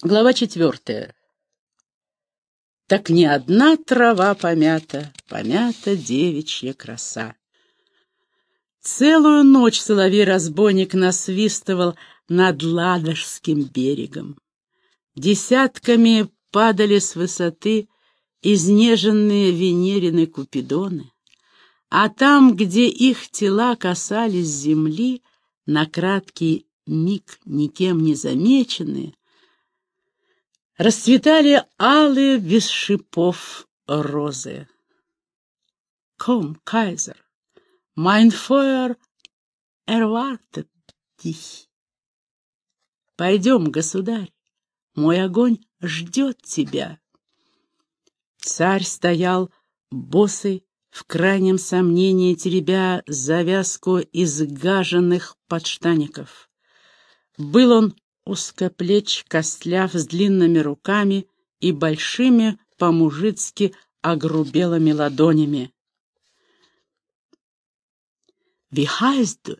Глава четвертая. Так не одна трава помята, помята девичья краса. Целую ночь соловей-разбойник насвистывал над Ладожским берегом. Десятками падали с высоты изнеженные венерины купидоны, а там, где их тела касались земли, на краткий миг никем не замеченные, расцветали алые без шипов розы. Ком, кайзер, mein Feuer erwartet. Пойдем, государь, мой огонь ждет тебя. Царь стоял босый, в крайнем сомнении теребя завязку изгаженных подштаников. Был он узкоплеч, костляв с длинными руками и большими по-мужицки огрубелыми ладонями. «Wie heißt du,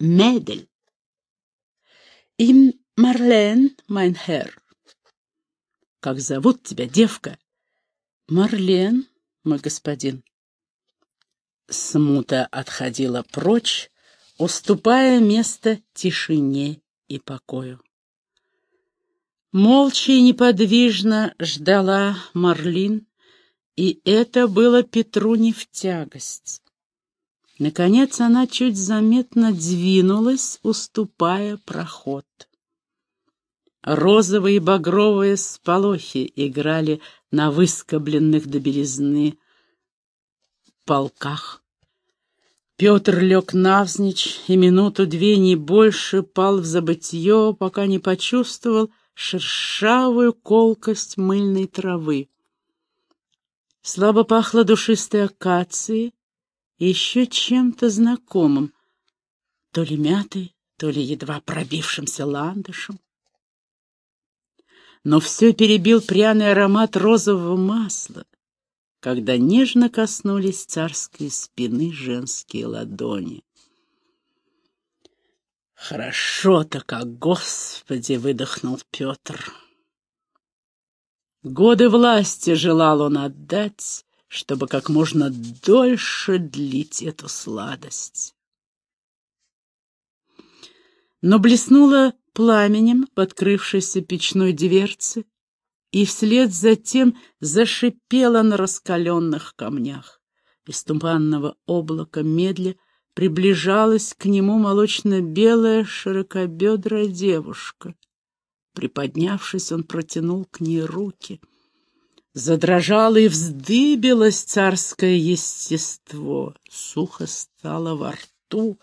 Mädel?» «Им Марлен, mein Herr». «Как зовут тебя, девка?» «Марлен, мой господин». Смута отходила прочь, уступая место тишине и покою. Молча и неподвижно ждала Марлин, и это было Петру не в тягость. Наконец она чуть заметно двинулась, уступая проход. Розовые и багровые сполохи играли на выскобленных до белизны полках. Петр лег навзничь и минуту-две не больше пал в забытье, пока не почувствовал шершавую колкость мыльной травы. Слабо пахло душистой акацией еще чем-то знакомым, то ли мятой, то ли едва пробившимся ландышем. Но все перебил пряный аромат розового масла, когда нежно коснулись царской спины женские ладони. «Хорошо-то как, Господи!» — выдохнул Петр. Годы власти желал он отдать, чтобы как можно дольше длить эту сладость. Но блеснуло пламенем подкрывшейся печной дверцы, и вслед за тем зашипела на раскаленных камнях. Из туманного облака медля приближалась к нему молочно-белая широкобедрая девушка. Приподнявшись, он протянул к ней руки. Задрожало и вздыбилось царское естество, сухо стало во рту.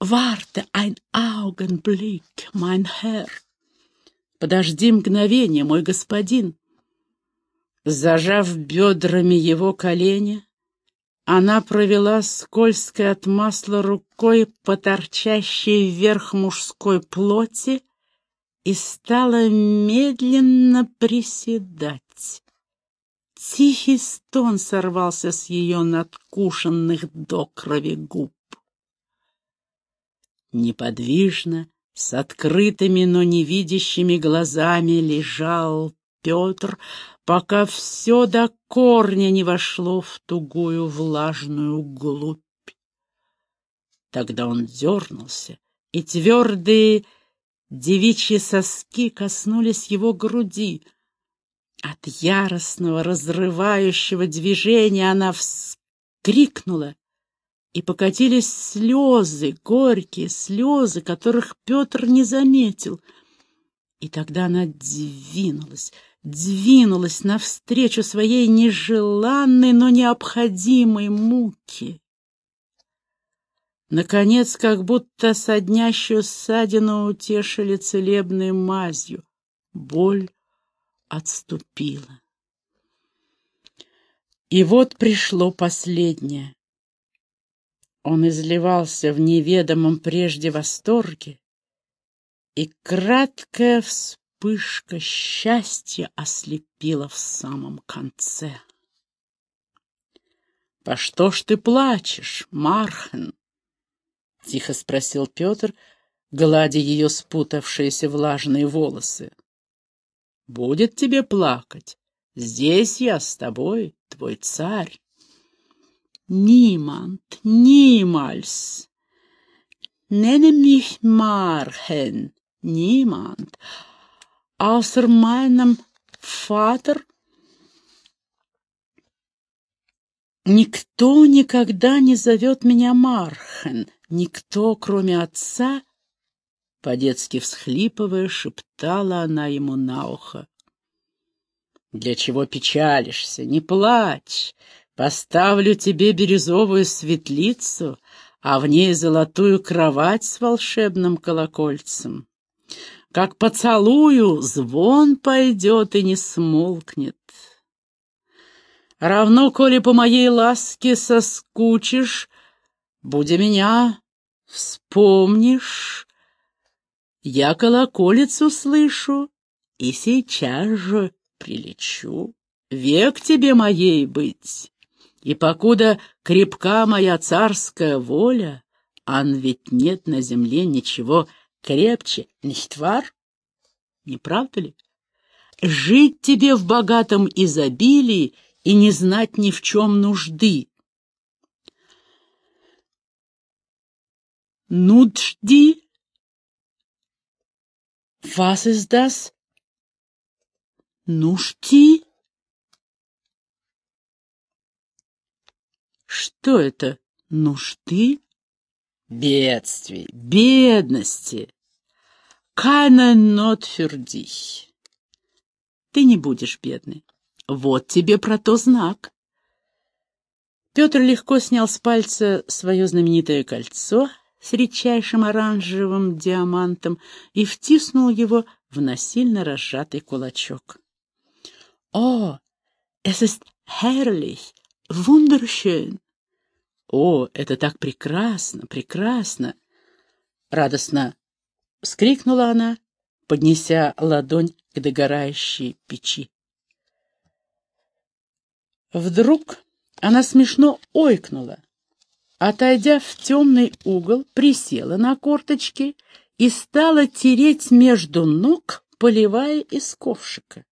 «Warte ein Augenblick, mein Herr!» Подожди мгновение, мой господин. Зажав бедрами его колени, она провела скользкой от масла рукой по торчащей вверх мужской плоти и стала медленно приседать. Тихий стон сорвался с ее надкушенных до крови губ. Неподвижно, с открытыми, но невидящими глазами лежал Петр, пока все до корня не вошло в тугую влажную глубь. Тогда он дернулся, и твердые девичьи соски коснулись его груди. От яростного, разрывающего движения она вскрикнула и покатились слезы, горькие слезы, которых Петр не заметил. И тогда она двинулась, двинулась навстречу своей нежеланной, но необходимой муке. Наконец, как будто соднящую ссадину утешили целебной мазью, боль отступила. И вот пришло последнее. Он изливался в неведомом прежде восторге, и краткая вспышка счастья ослепила в самом конце. — По что ж ты плачешь, Мархен? — тихо спросил Петр, гладя ее спутавшиеся влажные волосы. «Будет тебе плакать. Здесь я с тобой, твой царь». Niemand, niemals. Nenne Marchen, niemand. Außer Vater Никто никогда не зовет меня Мархен, никто, кроме отца, по-детски всхлипывая, шептала она ему на ухо. «Для чего печалишься? Не плачь! Поставлю тебе бирюзовую светлицу, а в ней золотую кровать с волшебным колокольцем. Как поцелую, звон пойдет и не смолкнет. Равно, коли по моей ласке соскучишь, будя меня вспомнишь, я колоколицу слышу и сейчас же прилечу. Век тебе моей быть. И покуда крепка моя царская воля, ан ведь нет на земле ничего крепче, нихтвар? Не правда ли? Жить тебе в богатом изобилии и не знать ни в чем нужды. Нуджди? Was ist das? Нужди? Что это? Нужды? Бедствий, бедности. Not für dich. Ты не будешь бедный. Вот тебе про то знак. Петр легко снял с пальца свое знаменитое кольцо с редчайшим оранжевым диамантом и втиснул его в насильно разжатый кулачок. «О, es ist herrlich, wunderschön!» «О, это так прекрасно, прекрасно!» Радостно вскрикнула она, поднеся ладонь к догорающей печи. Вдруг она смешно ойкнула, отойдя в темный угол, присела на корточки и стала тереть между ног, поливая из ковшика.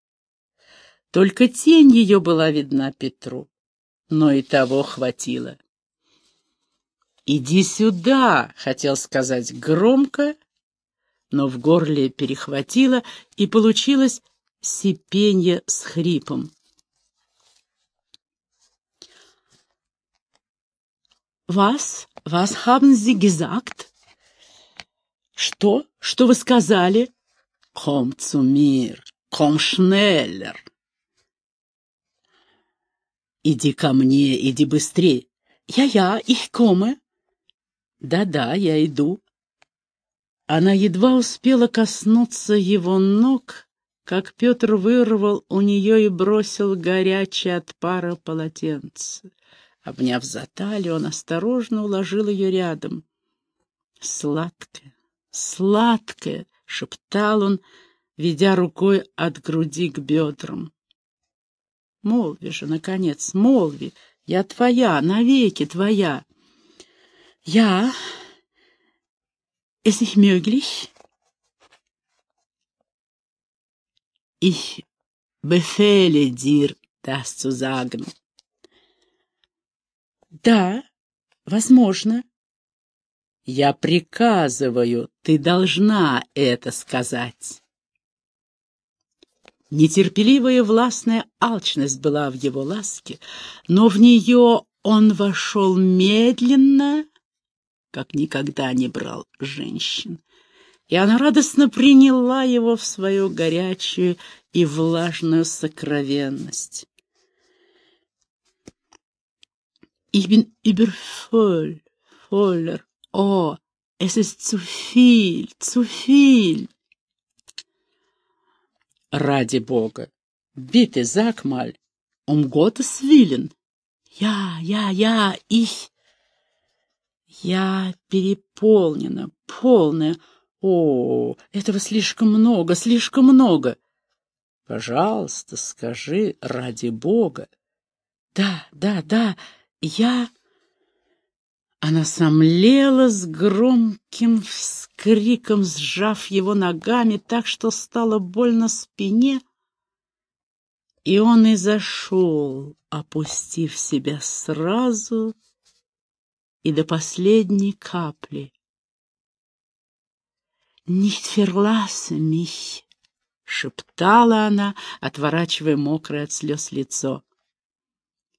Только тень ее была видна Петру, но и того хватило. «Иди сюда!» — хотел сказать громко, но в горле перехватило, и получилось сипенье с хрипом. «Was? Was haben Sie gesagt?» «Что? Что вы сказали?» «Komm zu mir! Komm schneller!» «Иди ко мне, иди быстрее!» «Я-я, ich komme!» Да-да, я иду. Она едва успела коснуться его ног, как Петр вырвал у нее и бросил горячее от пара полотенце. Обняв за талию, он осторожно уложил ее рядом. «Сладкое, сладкое!» — шептал он, ведя рукой от груди к бедрам. «Молви же, наконец, молви! Я твоя, навеки твоя!» Ja, ist nicht möglich? Ich befehle dir, das zu sagen. Да, возможно. Я приказываю, ты должна это сказать. Нетерпеливая властная алчность была в его ласке, но в нее он вошел медленно, как никогда не брал женщин. И она радостно приняла его в свою горячую и влажную сокровенность. Bin übervoll, voller. Oh, es ist zu viel, zu viel. Ради Бога, bitte sag mal, um Gottes Willen. Ja, ja, ja, ich... Я переполнена, полная. О, этого слишком много, слишком много. Пожалуйста, скажи, ради Бога. Да, да, да, я... Она сомлела с громким вскриком, сжав его ногами так, что стало больно спине, и он и зашел, опустив себя сразу и до последней капли. «Nicht verlasse mich!» — шептала она, отворачивая мокрое от слез лицо.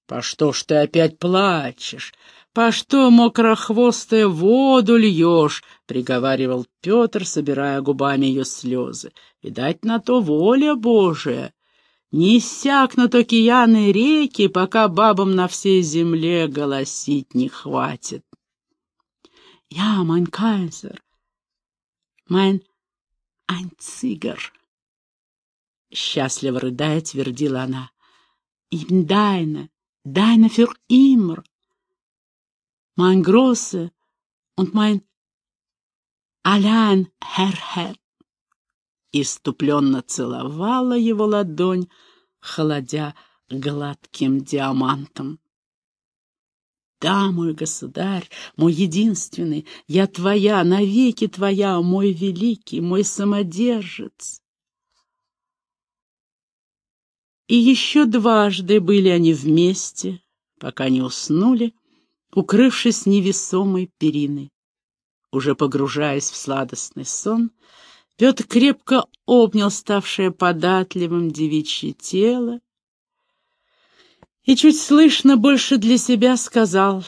«По что ж ты опять плачешь? По что, мокрохвостая, воду льешь?» — приговаривал Петр, собирая губами ее слезы. «Видать, на то воля Божия. Не иссякнут океаны реки, пока бабам на всей земле голосить не хватит. «Я, mein Kaiser, mein einziger!» Счастливо рыдая, твердила она. «Им deine, deine für immer!» «Mein große und mein allein Herr Herr!» Иступленно целовала его ладонь, холодя гладким диамантом. Да, мой государь, мой единственный, я твоя, навеки твоя, мой великий, мой самодержец. И еще дважды были они вместе, пока не уснули, укрывшись невесомой периной. Уже погружаясь в сладостный сон, Петр крепко обнял ставшее податливым девичье тело и чуть слышно больше для себя сказал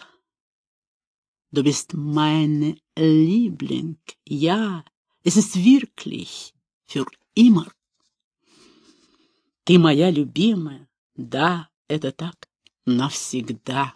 «Du bist meine Liebling, ja, es ist wirklich für immer». «Ты моя любимая, да, это так, навсегда».